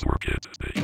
That's work it.